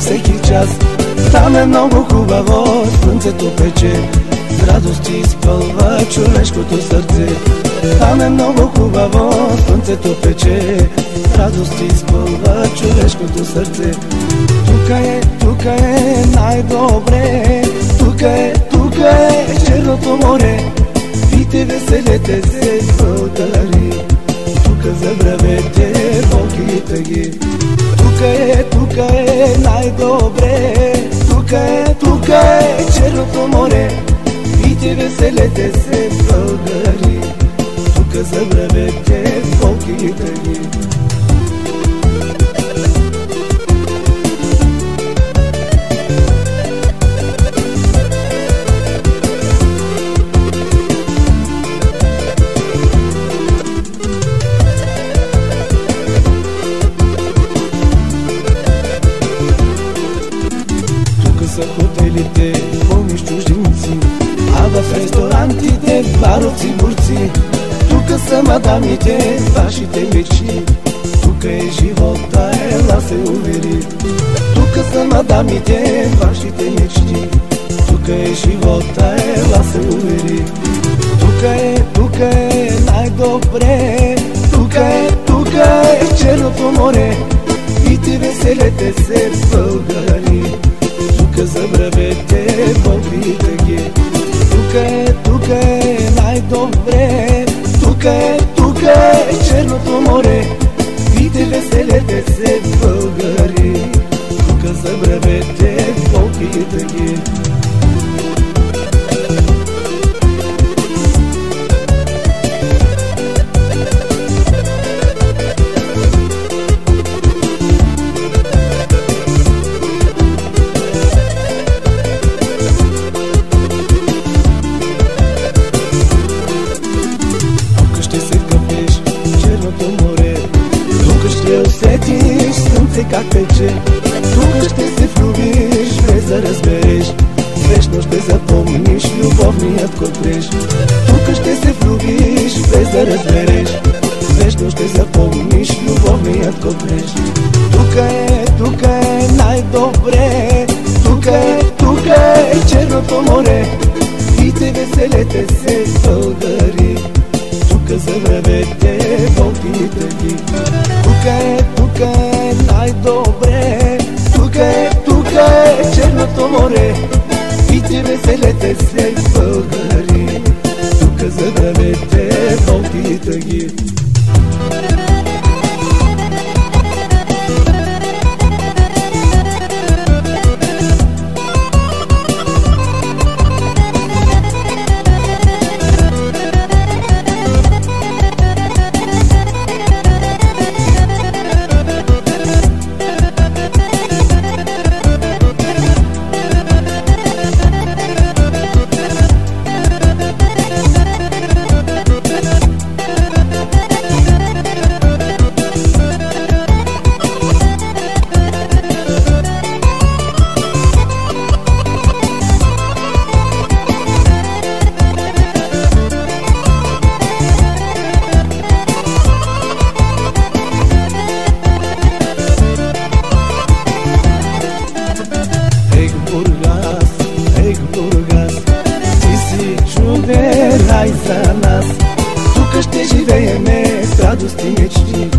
всеки час. Там е много хубаво, слънцето пече, с радост изпълва човешкото сърце. Там е много хубаво, слънцето пече, с радост изпълва човешкото сърце. Тука е, тука е най-добре, тука е, тука е черното море. Пийте, веселете се, българи, тука забравете болките ги. Тука е, тука е най-добре, тука е, тука е черното море. Пийте, веселете се, българи, тука забравете болките ги. Тук са мадамите, вашите мечти, тук е живота, ела се увери. Тук са мадамите, вашите мечти, тук е живота, ела се увери. Тук е, тук е най-добре, тук е, тук е черното море, и ти веселете се, българи тук забравете болките ги. Тук е, тук е най-добре, тук е, тук е черното море. Видите, веселете се, българи, тук забравете болките ги. Слънце как пече Тук ще се влюбиш, без да разбереш. Вечно ще запомниш любовният котреш Тук ще се влюбиш, без да разбереш. Вечно ще запомниш любовният котреш Тук е, тук е най-добре. Тук е, тук е черното море. И те веселете се, българи. Тук забравете болките ги тук е най-добре, тук е, тук е черното море. И ти веселете се, българи, тук забравете болките ги. Живееме с радост и мечти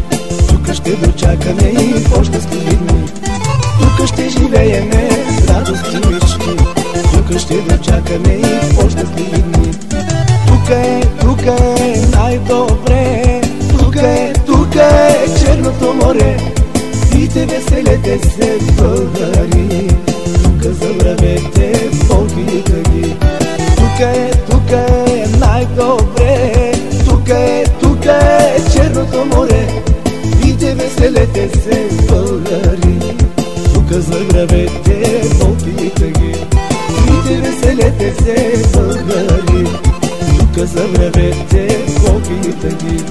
Тук ще дочакаме и по-щастливи дни. Тук ще живееме с радост и мечти Тук ще дочакаме и по-щастливи дни. Тук е, тук е най-добре. Тук е, тук е черното море. И те веселете се българи е, тук е черното море И те веселете се българи Тук забравете болките ги И те веселете се българи Тук забравете болките ги